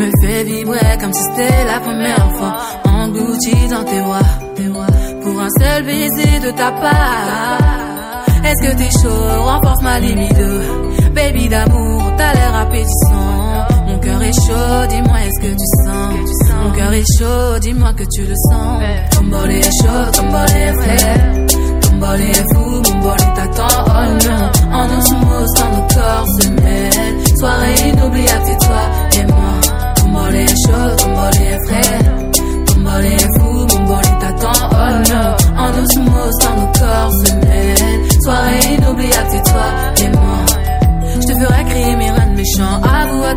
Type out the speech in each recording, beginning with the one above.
Me fait vibrer comme si c'était la première fois. Englouti dans tes voix, pour un seul baiser de ta part. Est-ce que t'es chaud, renforce ma libido? Baby d'amour, t'as l'air appétissant. Mon cœur est chaud, dis-moi est-ce que tu sens? Mon cœur est chaud, dis-moi que tu le sens. Ton est chaud, ton est frais. Ton est fou, mon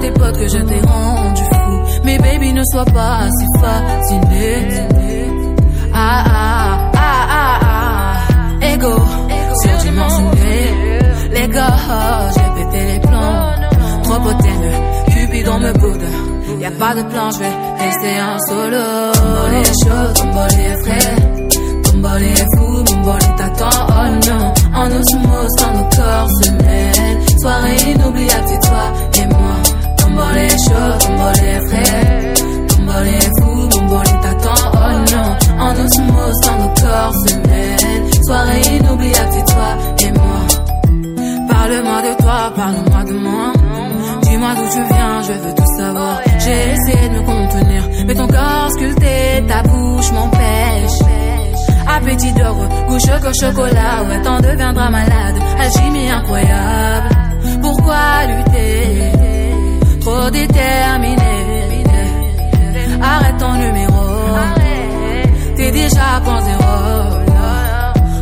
tes potes que je t'ai rendu fou. Mais baby, ne sois pas si fasciné. Ah ah ah ah ah. Ego, surdimensionné. Les gars, j'ai pété les plombs. Trop potène, Cupidon me boude. Y a pas de plan, je vais rester en solo. Ta bouche m'empêche. Appétit d'or, goût choco chocolat, ouais, t'en deviendras malade. Alchimie incroyable. Pourquoi lutter? Trop déterminé. Arrête ton numéro. T'es déjà à point zéro.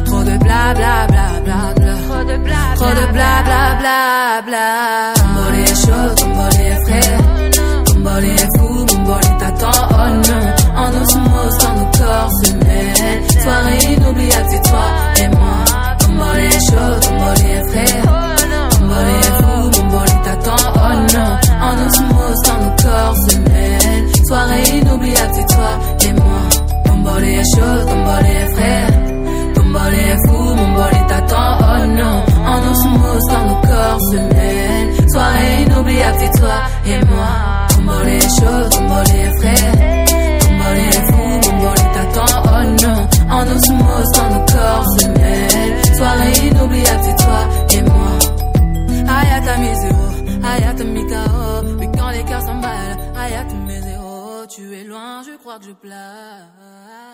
Trop de bla bla bla bla bla. Trop de bla bla bla bla. Ton chaud, ton bol est frais. Ton bol est fou, mon bol t'attend. Oh non, en osmose quand nos corps se mêlent. Soirée inoubliable, c'est toi et moi. Ayata mi zéro, ayata mi KO. Mais quand les cœurs s'emballent, ayata mes zéros. Tu es loin, je crois que je plane.